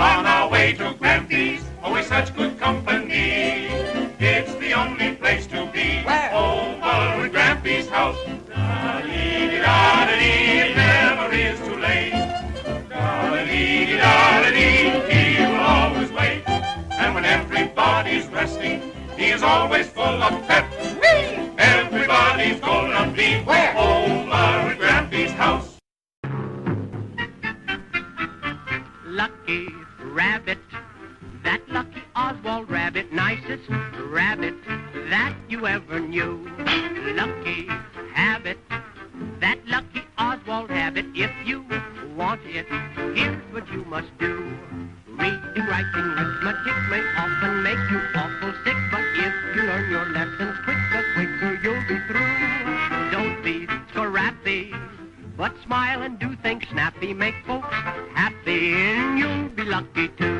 On our way to Grampy's, always such good company. It's the only place to be. Where? Over at Grampy's house. Da-dee-dee-da-dee, it never is too late. Da-dee-dee-da-dee, he will always wait. And when everybody's resting, he is always full of pep. Lucky rabbit, that lucky Oswald rabbit, nicest rabbit that you ever knew. Lucky habit, that lucky Oswald habit. If you want it, here's what you must do. Reading, writing, arithmetic may often make you awful sick, but if you learn your lessons quick, the quicker you'll be through. Don't be scrappy, but smile and do things snappy. Make folks happy, you'll too.